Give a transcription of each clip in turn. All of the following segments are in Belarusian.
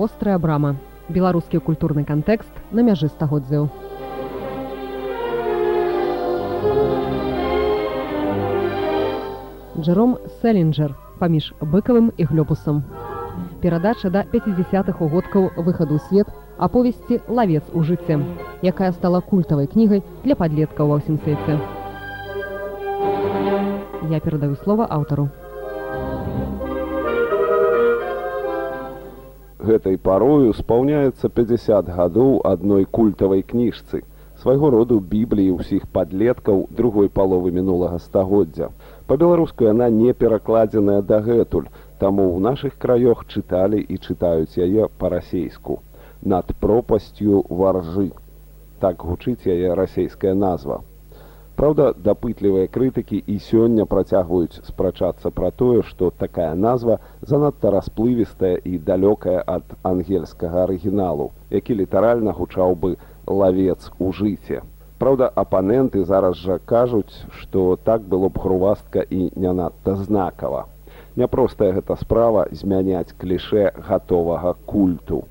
вострая брама беларускі культурны кантэкст на мяжы стагоддзяў Джером Селінджер паміж быкавым і глёбусам. Перадача да 50-х угодкаў выхаду свет аповесці лавец у жыцці, якая стала культавай кнігай для падлеткаў ва ўсім свеце. Я перадаю слова аўтару. Гэтай парою спаўняецца 50 гадоў адной культавай кніжцы, свайго роду бібліі ўсіх падлеткаў другой паловы мінулага стагоддзя. Па-беларуску яна не перакладзеная дагэтуль, таму ў нашых краёх чыталі і чытаюць яе па-расейску. Над пропасцю варжы. Так гучыць яе расійская назва. Праўда, дапытлівыя крытыкі і сёння працягваюць спрачацца пра тое, што такая назва занадта расплывістая і далёкая ад ангельскага арыгіналу, які літаральна гучаў бы лавец у жыце. Праўда, апаненты зараз жа кажуць, што так было б хрувастка і не надта знакава. Няпростая гэта справа змяняць кліше гатовага культу.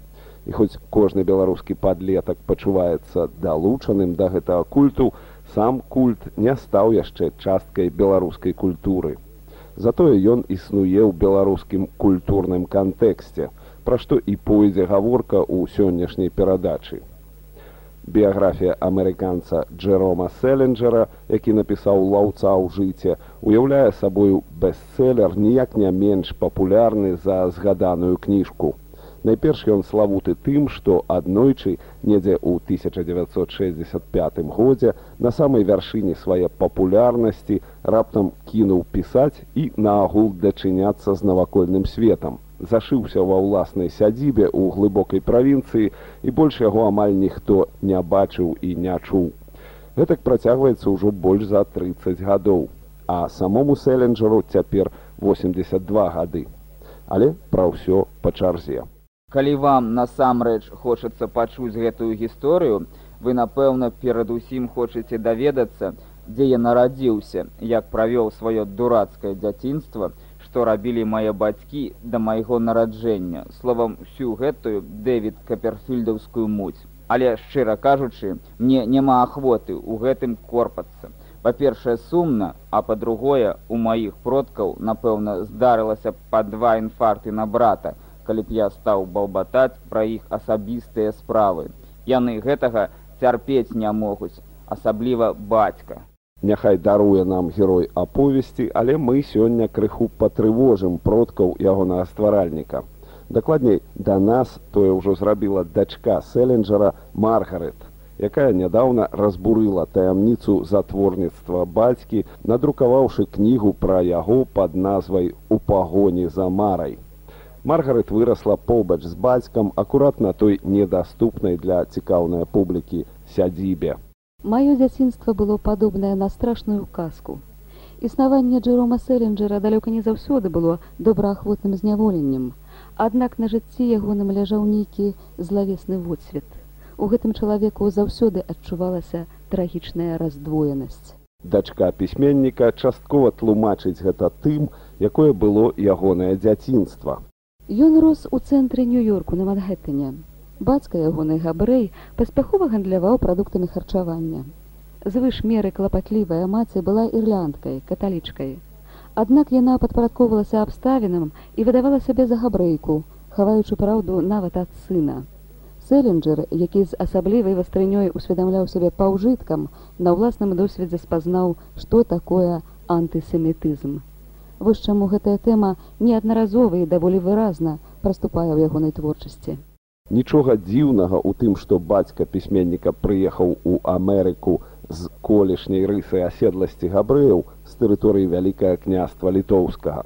І хоць кожны беларускі падлетак пачуваецца далучаным да гэтага культу, сам культ не стаў яшчэ часткай беларускай культуры. Затое ён існуе ў беларускім культурным кантэксце, пра што і пойдзе гаворка ў сённяшняй перадачы біяграфія амерыканца Джерома Селенджера, які напісаў лаўца ў жыце, уяўляе сабою бестселлер ніяк не менш папулярны за згаданую кніжку. Найперш ён славуты тым, што аднойчы недзе ў 1965 годзе на самай вяршыні свае папулярнасці раптам кінуў пісаць і наагул дачыняцца з навакольным светам зашыўся ва ўласнай сядзібе ў глыбокай правінцыі і больш яго амаль ніхто не бачыў і не чуў. Гэтак працягваецца ўжо больш за 30 гадоў, а самому селенджеру цяпер 82 гады. Але пра ўсё па чарзе. Калі вам насамрэч хочацца пачуць гэтую гісторыю, вы напэўна перадусім хочаце даведацца, дзе я нарадзіўся, як правёў сваё дурацкае дзяцінства, што рабілі мае бацькі да майго нараджэння. Словам всю гэтую дэвід каперфільдаўскую муць. Але шчыра кажучы мне няма ахвоты ў гэтым корпацца. Па-першае сумна а па-другое у маіх продкаў напэўна здарылася па два інфаркты на брата калі б я стаў балбатаць пра іх асабістыя справы яны гэтага цярпець не могуць асабліва бацька Няхай даруе нам герой аповесці, але мы сёння крыху патрывожым продкаў ягонага стваральніка. Дакладней, да нас тое ўжо зрабіла дачка Селенджера Маргарет, якая нядаўна разбурыла таямніцу затворніцтва бацькі, надрукаваўшы кнігу пра яго пад назвай у пагоні за марай. Маргарет вырасла побач з бацькам акурат на той недаступнай для цікаўнай публікі сядзібе. Маё дзяцінства было падобнае на страшную казку. Існаванне Джерома Селенджера далёка не заўсёды было добраахвотным зняволеннем. Аднак на жыцці ягоным ляжаў нейкі злавесны водсвет. У гэтым чалавеку заўсёды адчувалася трагічная раздвоенасць. Дачка пісьменніка часткова тлумачыць гэта тым, якое было ягонае дзяцінства. Ён рос у цэнтры нью-йорку на Манхэттене. Бацька ягоны габрэй паспяхова гандляваў прадуктамі харчавання. Звыш меры клапатлівая маці была ірландкай, каталічкай. Аднак яна падпарадковалася абставінам і выдавала сябе за габрэйку, хаваючы праўду нават ад сына. Селенджер, які з асаблівай вастрынёй усведамляў сябе паўжыткам, на ўласным досведзе спазнаў, што такое антысемітызм. Вось чаму гэтая тэма неаднаразова і даволі выразна праступае ў ягонай творчасці. Нічога дзіўнага ў тым, што бацька пісьменніка прыехаў у Амерыку з колішняй рысай аседласці габрэяў з тэрыторыі вялікае княства літоўскага.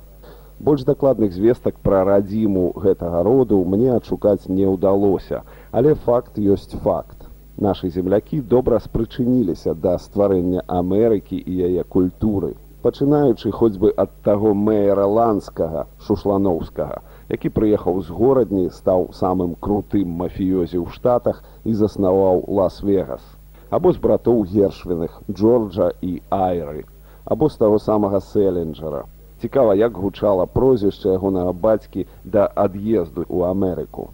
Больш дакладных звестак пра радзіму гэтага роду мне адшукаць не ўдалося, але факт ёсць факт. Нашы землякі добра спрычыніліся да стварэння Амерыкі і яе культуры, пачынаючы хоць бы ад таго мэйра ланскага шушлановскага які прыехаў з горадні стаў самым крутым мафіёзе ў штатах і заснаваў лас-вегас. Або з братоў гершвіных джорджа і айры або з таго самага селенджера цікава як гучала прозвішча ягонага бацькі да ад'езду ў амерыку.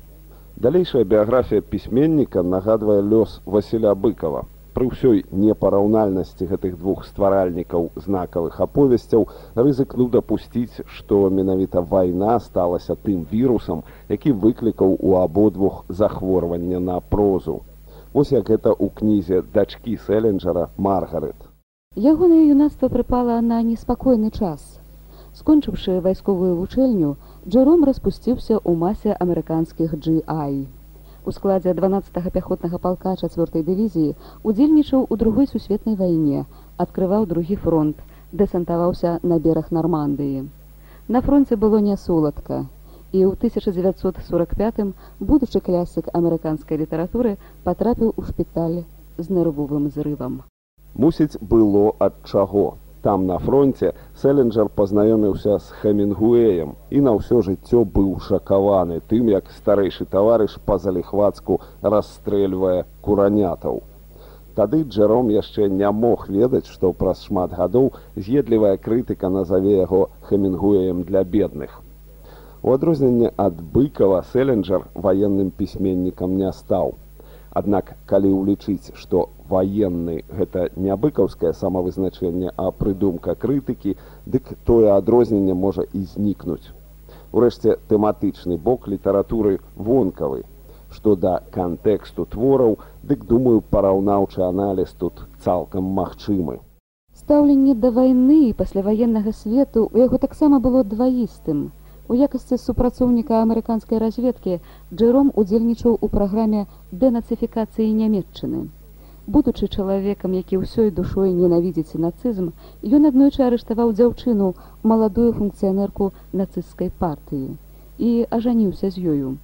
Далейшая біяграфія пісьменніка нагадвае лёс Васіля быкова. Пры ўсёй непараўнальнасці гэтых двух стваральнікаў знакавых аповесцяў рызыкну дапусціць, што менавіта вайна сталася тым вірусам, які выклікаў у абодвух захворвання на прозу. Вось як гэта ў кнізе дачкі Сэленджера Маргарет. Ягонае юнацтва прыпала на неспакойны час. Скончыўшы вайсковую вучэльню, Джером распусціўся ў масе амерыканскіх GI. У складзе 12 пяхотнага палка чацвёртай дывізіі удзельнічаў у другой сусветнай вайне, адкрываў другі фронт, дэсантаваўся на бераг Нармандыі. На фронце было не соладка. І ў 1945 будучы клясык амерыканскай літаратуры патрапіў у шпіталь з нервовым зрывам. Мусіць, было ад чаго. Там на фронте Селенджер пазнаёміўся з Хемінгуэем і на ўсё жыццё быў шакаваны тым, як старэйшы таварыш па-заліхвацку расстрэльвае куранятаў. Тады Джером яшчэ не мог ведаць, што праз шмат гадоў з'едлівая крытыка назаве яго Хемінгуэем для бедных. У адрозненне ад быкава Селенджер ваенным пісьменнікам не стаў. Аднак калі ўлічыць, што ваенны гэта не быкаўскае самавызначэнне, а прыдумка крытыкі, дык тое адрозненне можа і знікнуць. Урэшце тэматычны бок літаратуры вонкавы. Што да кантэксту твораў, дык думаю, параўнаўчы аналіз тут цалкам магчымы. Стаўленне да вайны пасляваеннага свету у яго таксама было дваістым. У якасці супрацоўніка амерыканскай разведкі Джэром удзельнічаў у праграме дэнацыфікацыі нямметчыны. Будучы чалавекам, які ўсёй душой ненавідзіць нацызм, ён аднойчы арыштаваў дзяўчыну маладую функцыянерку нацысцкай партыі і ажаніўся з ёю.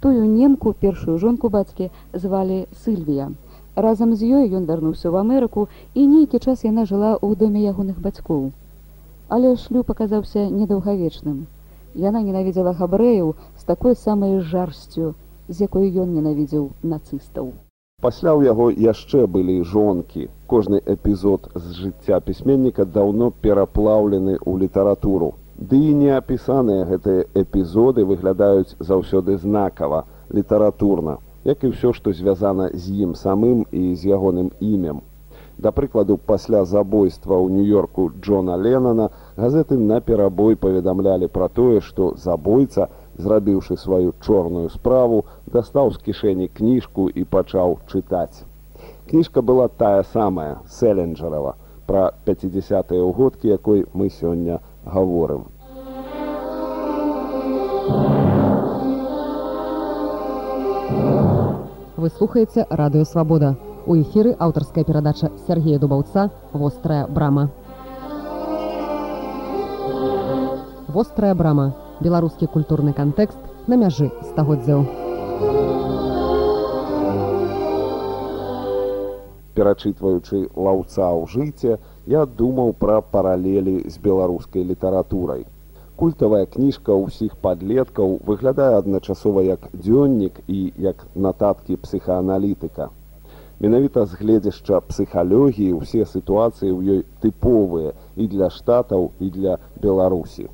Тую немку першую жонку бацькі звалі Сыльвія. Разам з ёй ён вярнуўся ў Амерыку і нейкі час яна жыла ў доме ягоных бацькоў. Але шлюб аказаўся недаўгавечным. Яна ненавідзела габрэяў з такой самай жарсцю, з якой ён ненавідзеў нацыстаў. Пасля ў яго яшчэ былі жонкі. Кожны эпізод з жыцця пісьменніка даўно пераплаўлены ў літаратуру. Ды і неапісаныя гэтыя эпізоды выглядаюць заўсёды знакава, літаратурна, як і ўсё, што звязана з ім самым і з ягоным імем. Да прыкладу, пасля забойства ў нью-йорку Джона Леннона газеты наперабой паведамлялі пра тое, што забойца, зрабіўшы сваю чорную справу, дастаў з кішэні кніжку і пачаў чытаць. Кніжка была тая самая Селенджерова пра 50-тыя ўгодкі, якой мы сёння гаворым. Вы слухаеце радыёвабода. У эфіры аўтарская перадача Сергея Дубаўца вострая брама. Вострая брама. Беларускі культурны кантэкст на мяжы стагоддзяў. Перачытваючы лаўца ў жыце, я думаў пра паралелі з беларускай літаратурай. Культавая кніжка ўсіх падлеткаў выглядае адначасова як дзённік і як нататкі псіхааналітыка. Менавіта з гледзяшча псіхалогіі ўсе сітуацыі ў ёй тыповыя і для штатаў і для беларусі.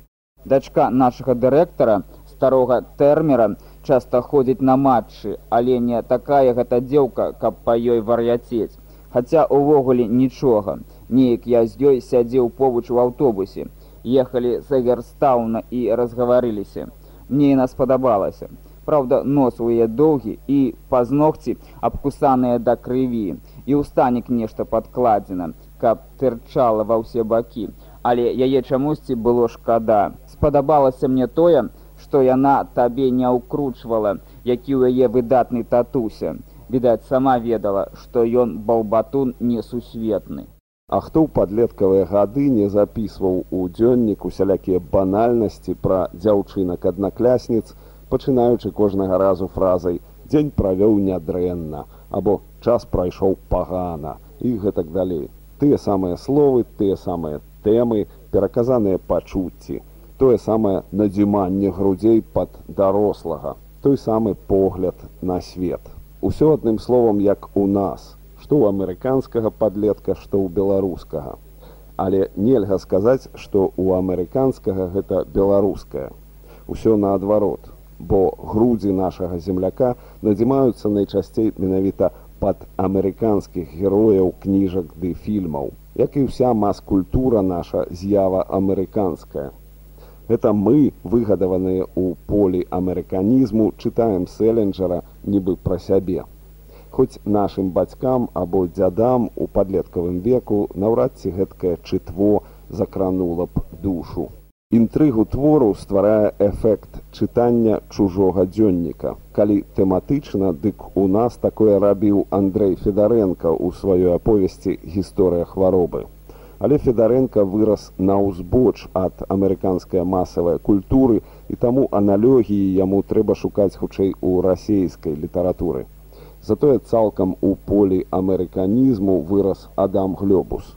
Дачка нашага дырэктара старога тэрмера часта ходзіць на матчы, але не такая гэта дзеўка, каб па ёй вар'яцець. Хаця увогуле нічога. Неяк я з ёй сядзеў побач у аўтобусе. Ехалі з Эгерстауна і разгаварыліся. Мне яна спадабалася. Праўда, нос у яе доўгі і пазногці абкусаныя да крыві, і ў станік нешта падкладзена, каб тырчала ва ўсе бакі, але яе чамусьці было шкада. Спадабалася мне тое, што яна табе не ўкручвала, які ў яе выдатны татуся. Відаць, сама ведала, што ён балбатун несусветны. А хто ў падлеткавыя гады не запісваў у дзённік усялякія банальнасці пра дзяўчынак аднаклясніц, пачынаючы кожнага разу фразай дзень правёў нядрэнна або час прайшоў пагана і гэтак далей тыя самыя словы тыя самыя тэмы пераказаныя пачуцці тое самае надзіманне грудзей пад дарослага той самы погляд на свет усё адным словам як у нас што ў амерыканскага падлетка што ў беларускага але нельга сказаць што у амерыканскага гэта беларускае усё наадварот бо грудзі нашага земляка надзімаюцца найчасцей менавіта пад амерыканскіх герояў кніжак ды фільмаў. Як і ўся мас-культура наша з'ява амерыканская. Гэта мы, выгадаваныя ў полі амерыканізму, чытаем селенджера нібы пра сябе. Хоць нашым бацькам або дзядам у падлеткавым веку наўрад ці гэткае чытво закранула б душу. Інтрыгу твору стварае эфект чытання чужога дзённіка. Калі тэматычна, дык у нас такое рабіў Андрэй Федарэнка ў сваёй аповесці гісторыя хваробы. Але Федарэнка вырас на ўзбоч ад амерыканскай масавай культуры і таму аналогіі яму трэба шукаць хутчэй у расейскай літаратуры. Затое цалкам у полі амерыканізму вырас Адам Глёбус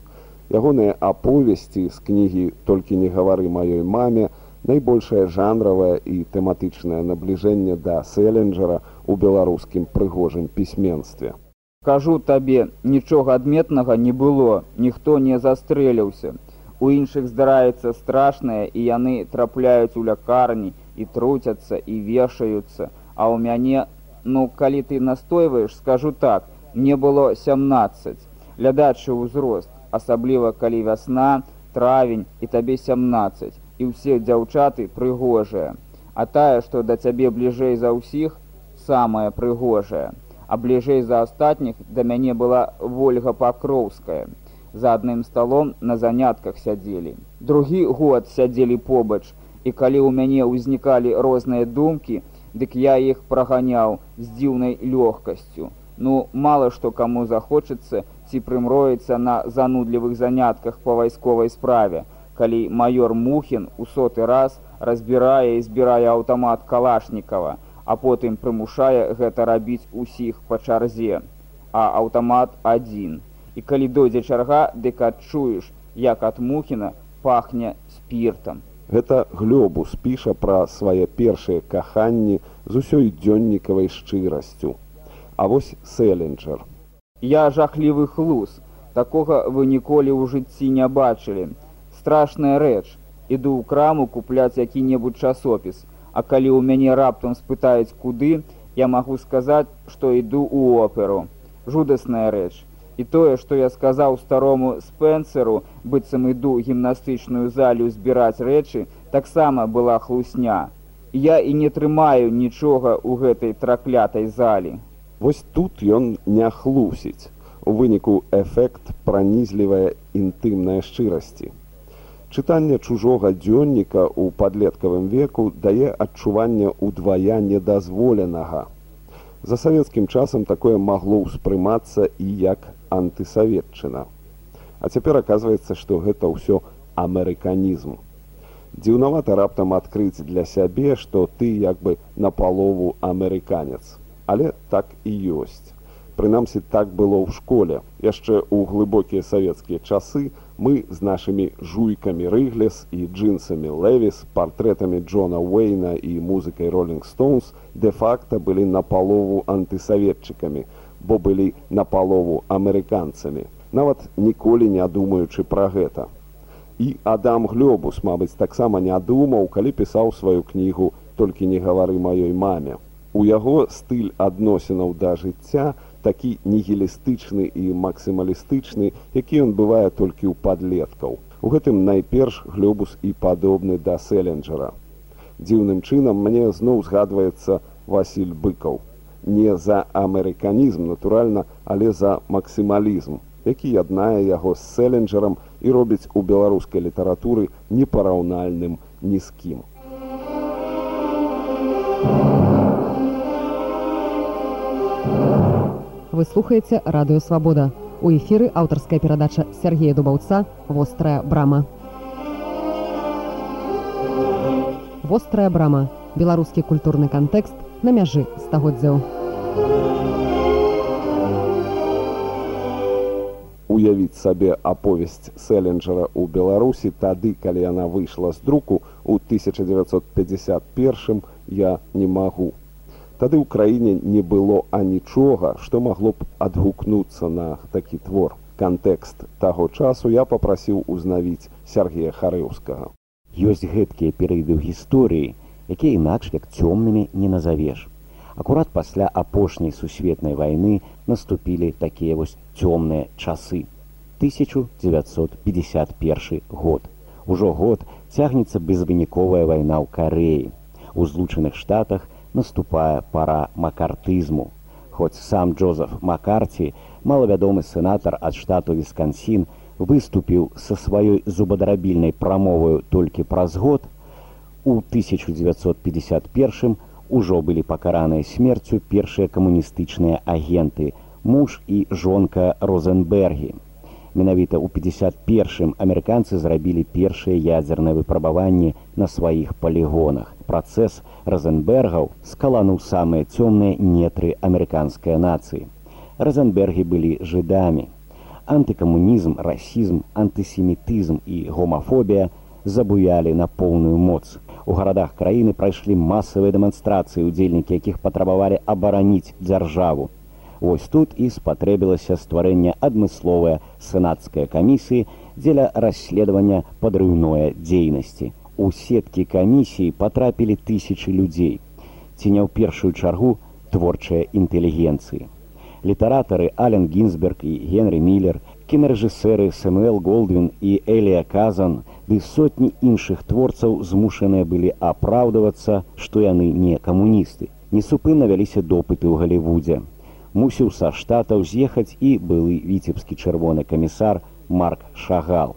ягоныя аповесці з кнігі толькі не гавары маёй маме найбольшае жанравае і тэматычнае набліжэнне да селенджера ў беларускім прыгожым пісьменстве кажу табе нічога адметнага не было ніхто не застрэліўся. У іншых здараецца страшнае і яны трапляюць у лякарні і труцяцца і вешаюцца. А ў мяне ну калі ты настойваеш скажу так мне было сямнаццаць. Глядачы ўзрост асабліва калі вясна травень і табе 17 і ўсе дзяўчаты прыгожыя. А тая што да цябе бліжэй за ўсіх самая прыгожая а бліжэй за астатніх да мяне была ольга пакроўская. За адным сталом на занятках сядзелі. Другі год сядзелі побач. І калі ў мяне ўзнікалі розныя думкі дык я іх праганяў з дзіўнай лёгкасцю. Ну мала што каму захочацца ці прымроіцца на занудлівых занятках па вайсковай справе, калі маёр Мухін у соты раз разбірае і збірае аўтамат калашнікава, а потым прымушае гэта рабіць усіх па чарзе, а аўтамат адзін. І калі дойдзе чарга, дык адчуеш, як ад мухіна пахне спіртам. Гэта глёбу спіша пра свае першыя каханні з усёй дзённікавай шчырасцю. А вось селенджер Я жахлівы хлус, такога вы ніколі ў жыцці не бачылі. Страшная рэч, іду ў краму купляць які-небудзь часопіс, А калі ў мяне раптам спытаюць куды, я магу сказаць, што іду ў оперу. Жудасная рэч. І тое, што я сказаў старому спенсеру, быццам іду гімнастычную залю збіраць рэчы, таксама была хлусня. Я і не трымаю нічога ў гэтай траклятай залі. Вось тут ён не хлусіць. У выніку эфект пранізлівая інтымная шчырасці. Чытанне чужога дзённіка ў падлеткавым веку дае адчуванне ўдвая недазволенага. За савецкім часам такое магло ўспрымацца і як антысаветчына. А цяпер аказваецца, што гэта ўсё амерыканізм. Дзіўнавата раптам адкрыць для сябе, што ты як бы на палову амерыканец але так і ёсць. Прынамсі так было ў школе. яшчэ ў глыбокія савецкія часы мы з нашымі жуйкамі рыглес і джинсамі левіс партрэтамі Джона Уэйна і музыкай роллинг Стоунс де-факта былі на палову антысаветчыкамі, бо былі на палову амерыканцамі, нават ніколі не думаючы пра гэта. І Адам Глёбус, мабыць, таксама не думаў, калі пісаў сваю кнігу толькі не гавары маёй маме. У яго стыль адносінаў да жыцця такі нігілістычны і максімалістычны, які ён бывае толькі ў падлеткаў. У гэтым найперш глёбус і падобны да селенджера. Дзіўным чынам мне зноў згадваецца Васіль быкаў. Не за амерыканізм, натуральна, але за максімалізм, які яднае яго з селенджерам і робіць у беларускай літаратуры непараўнальным ні з кім. Вы слухаеце радыё свабода. У эфіры аўтарская перадача Сергея Дубаўца вострая брама. Вострая брама. Беларускі культурны кантэкст на мяжы стагоддзяў. Уявіць сабе аповесць селенджера ў Беларусі тады, калі яна выйшла з друку ў 1951 я не магу. Тады ў краіне не было анічога, што магло б адгукнуцца на такі твор. Кантэкст таго часу я папрасіў узнавіць Сергея Харыўскага. Ёсць гэткія перыяды ў гісторыі, якія інакш як цёмнымі не назавеш. Акурат пасля апошняй сусветнай вайны наступілі такія вось цёмныя часы. 1951 год. Ужо год цягнецца безвыніковая вайна ў Карэі. У злучаных штатах наступае пара макартызму. Хоць сам Джозеф Макарці, малавядомы сенатар ад штату Віскансін, выступіў са сваёй зубадарабільнай прамоваю толькі праз год, у 1951 ужо былі пакараныя смерцю першыя камуністычныя агенты, муж і жонка Розенбергі. Менавіта ў 51 амерыканцы зрабілі першыя ядзерныя выпрабаванні на сваіх палігонах. Працэс Розенбергаў скалануў самыя цёмныя нетры амерыканскай нацыі. Розенбергі былі жыдамі. Антыкамунізм, расізм, антысемітызм і гомафобія забуялі на поўную моц. У гарадах краіны прайшлі масавыя дэманстрацыі, удзельнікі якіх патрабавалі абараніць дзяржаву. Вось тут і спатрэбілася стварэнне адмысловая сенацкая камісіі дзеля расследавання падрыўное дзейнасці. У сеткі камісіі патрапілі тысячы людзей. Ці не ў першую чаргу творчыя інтэлігенцыі. Літаратары Ален Гінзберг і Генры Міллер, кінарэжысэры Сэмуэл Голдвін і Элія Казан ды сотні іншых творцаў змушаныя былі апраўдавацца, што яны не камуністы. Несупынна вяліся допыты ў Галівудзе мусіў са штатаў з'ехаць і былы віцебскі чырвоны камісар марк шагал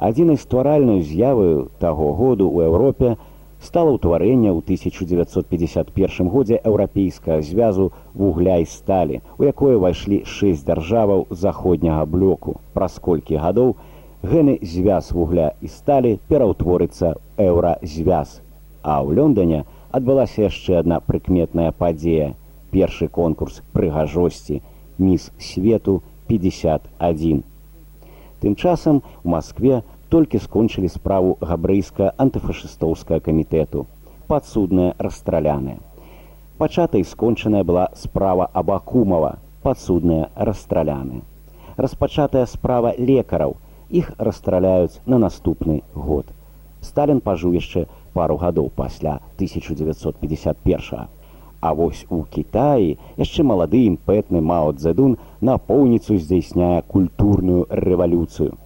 адзінай стваральнай з'яваю таго году ў еўропе стала ўтварэнне ў 1951 годзе еўрапейскага звязу вугля і сталі у якое ўвайшлі шэсць дзяржаваў заходняга блоку праз колькі гадоў гэны звяз вугля і сталі пераўтворыцца еўразвяз а ў лёндане адбылася яшчэ адна прыкметная падзея першы конкурс прыгажосці міс свету 51. Тым часам у Маскве толькі скончылі справу габрэйска антыфашыстоўскага камітэту, падсудная расстраляная. Пачата і скончаная была справа Абакумава, падсудная расстраляная. Распачатая справа лекараў, іх расстраляюць на наступны год. Сталін пажыў яшчэ пару гадоў пасля 1951. А вось у Кітаі яшчэ малады імпэтны Мао Цзэдун напоўніцу здзяйсняе культурную рэвалюцыю.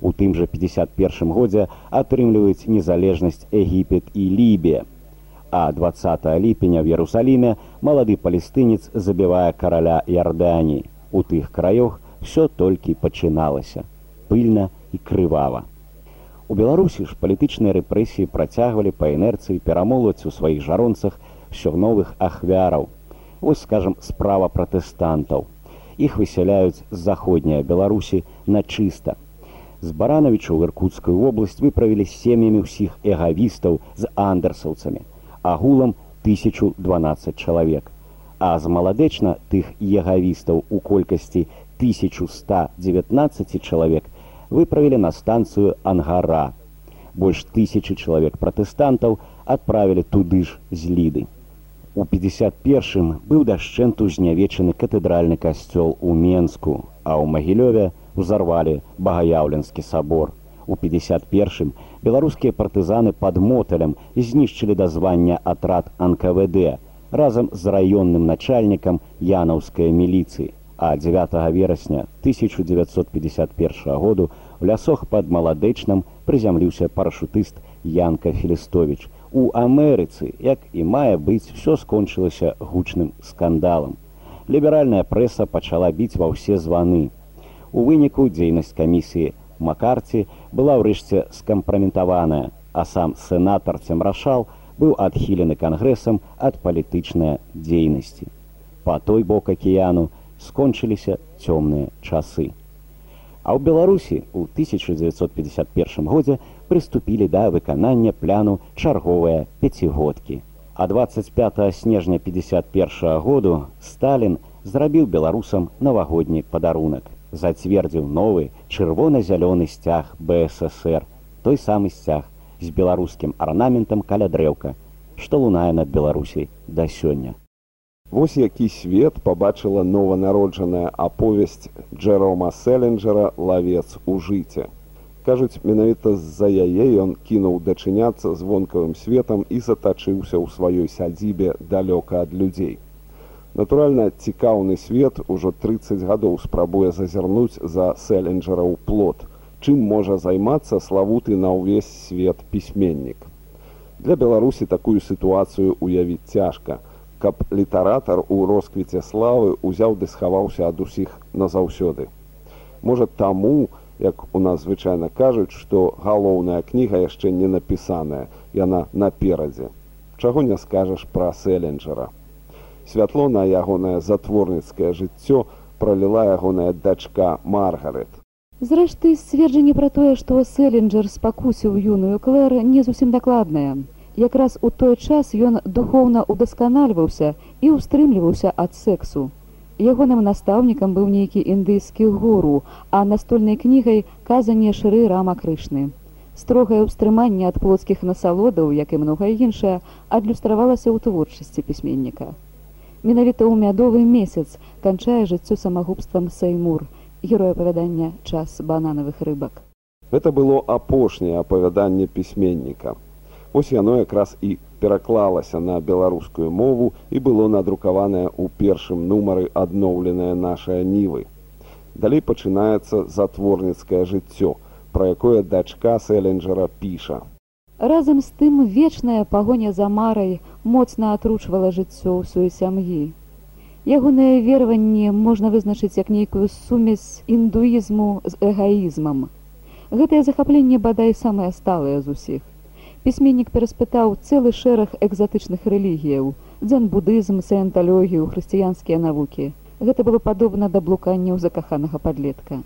У тым жа 51 годзе атрымліваюць незалежнасць Егіпет і Лібія. А 20 ліпеня в Ярусаліме малады палестынец забівае караля Ярданіі. У тых краёх все толькі пачыналася пыльна і крывава. У Беларусі ж палітычныя рэпрэсіі працягвалі па інерцыі перамолваць у сваіх жаронцах все новых ахвяраў. Вось скажем справа пратэстантаў. Іх высяляюць з заходняя Беларусі на чыста. З баранавічу ў іркутскую вобласць выправілі сем'ямі ўсіх эгавістаў з андерсаўцамі, агулам 1012 чалавек. А з маладэчна тых егавістаў у колькасці 1119 чалавек выправілі на станцыю ангара. Больш тысячи чалавек пратэстантаў адправілі туды ж з ліды. У 51 быў дашчэнту знявечаны катэдральны касцёл у Менску, а ў Магілёве узарвалі багаяўленскі сабор. У 51 беларускія партызаны пад моталем знішчылі дазвання атрад НКВД разам з раённым начальнікам янаўскай міліцыі. А 9 верасня 1951 году у лясох пад маладэчнам прызямліўся парашутыст Янка Філістович, у Амерыцы, як і мае быць, все скончылася гучным скандалам. Ліберальная прэса пачала біць ва ўсе званы. У выніку дзейнасць камісіі Макарці была ўрэшце скампраметаваная, а сам сенатар Цемрашал быў адхілены кангрэсам ад палітычнай дзейнасці. Па той бок акіяну скончыліся цёмныя часы. А ў Беларусі ў 1951 годзе прыступілі да выканання пляну чарговыя пяцігодкі. А 25 снежня 51 году Сталін зрабіў беларусам навагодні падарунак. Зацвердзіў новы чырвона-зялёны сцяг БССР, той самы сцяг з беларускім арнаментам каля дрэўка, што лунае над Беларусій да сёння. Вось які свет пабачыла нованароджаная аповесць Джерома Селенджера лавец у жыце. Кажуць, менавіта з-за яе ён кінуў дачыняцца звонкавым светам і затачыўся ў сваёй сядзібе далёка ад людзей. Натуральна, цікаўны свет ужо 30 гадоў спрабуе зазірнуць за селенджераў плот. Чым можа займацца славуты на ўвесь свет пісьменнік. Для Беларусі такую сітуацыю уявіць цяжка, каб літаратар у росквіце славы ўзяў ды схаваўся ад усіх назаўсёды. Можа таму, як у нас звычайна кажуць, што галоўная кніга яшчэ не напісаная, яна наперадзе. Чаго не скажаш пра селенджера святло на ягонае затворніцкае жыццё проліла ягоная дачка маргарет. Зрэшты сцверджанне пра тое што селенджер спакусіў юную клэр не зусім дакладная якраз у той час ён духоўна удасканальваўся і ўстрымліваўся ад сексу ягоным настаўнікам быў нейкі індыйскі гуру а настольнай кнігай казанне шыры рама крышны строгае ўстрыманне ад плоцкіх насалодаў як і многае іншае адлюстравалася ў творчасці пісьменніка Менавіта ў мядовы месяц канчае жыццё самагубствам Саймур, герой апавядання час бананавых рыбак. Гэта было апошняе апавяданне пісьменніка. Вось яно якраз і пераклалася на беларускую мову і было надрукаванае ў першым нумары адноўленае нашай нівы. Далей пачынаецца затворніцкае жыццё, пра якое дачка Селенджера піша. Разам з тым вечная пагоня за марай моцна атручвала жыццё ў сваёй сям'і. Ягонае вераванне можна вызначыць як нейкую сумесь індуізму з эгаізмам. Гэтае захапленне бадай самае сталае з усіх. Пісьменнік пераспытаў цэлы шэраг экзатычных рэлігіяў, дзен-будызм, саенталогію, хрысціянскія навукі. Гэта было падобна да блуканняў закаханага падлетка.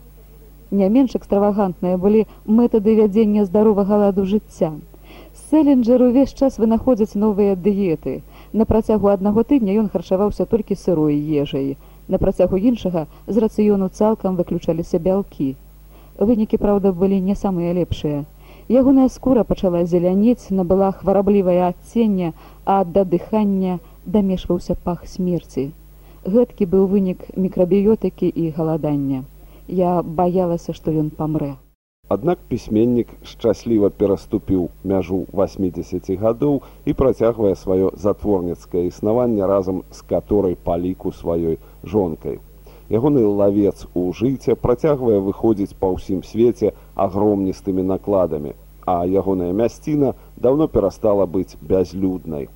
Не менш экстравагантныя былі метады вядзення здаровага ладу жыцця. Селенджер увесь час вынаходзяць новыя дыеты. На працягу аднаго тыдня ён харчаваўся толькі сырой ежай. На працягу іншага з рацыёну цалкам выключаліся бялкі. Вынікі, праўда, былі не самыя лепшыя. Ягоная скура пачала зелянець, набыла хвараблівае адценне, а да дыхання дамешваўся пах смерці. Гэткі быў вынік мікрабіётыкі і галадання. Я баялася, што ён памрэ. Аднак пісьменнік шчасліва пераступіў мяжу 80 гадоў і працягвае сваё затворніцкае існаванне разам з каторай па ліку сваёй жонкай. Ягоны лавец у жыце працягвае выходзіць па ўсім свеце агромністымі накладамі, а ягоная мясціна даўно перастала быць бязлюднай.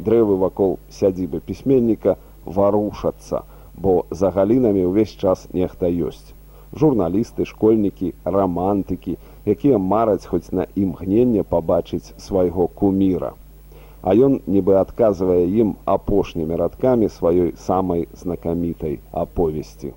Дрэвы вакол сядзібы пісьменніка варушацца, бо за галінамі ўвесь час нехта ёсць журналісты, школьнікі, рамантыкі, якія мараць хоць на імгненне пабачыць свайго куміра. А ён нібы адказвае ім апошнімі радкамі сваёй самай знакамітай аповесці.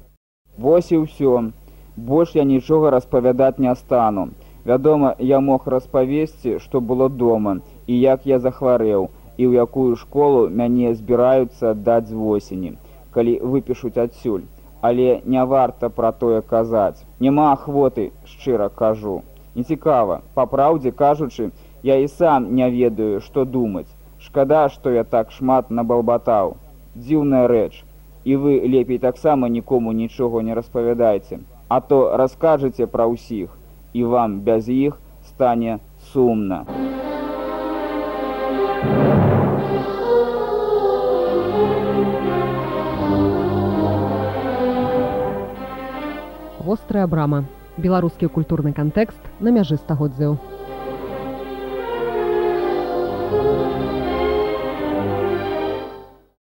Вось і ўсё. Больш я нічога распавядаць не стану. Вядома, я мог распавесці, што было дома і як я захварэў і ў якую школу мяне збіраюцца даць з восені, калі выпішуць адсюль але не варта пра тое казаць. Няма ахвоты, шчыра кажу. Нецікава, па праўдзе кажучы, я і сам не ведаю, што думаць. Шкада, што я так шмат набалбатаў. Дзіўная рэч. І вы лепей таксама нікому нічога не распавядайце, а то раскажаце пра ўсіх, і вам без іх стане сумна. вострая брама беларускі культурны кантэкст на мяжы стагоддзяў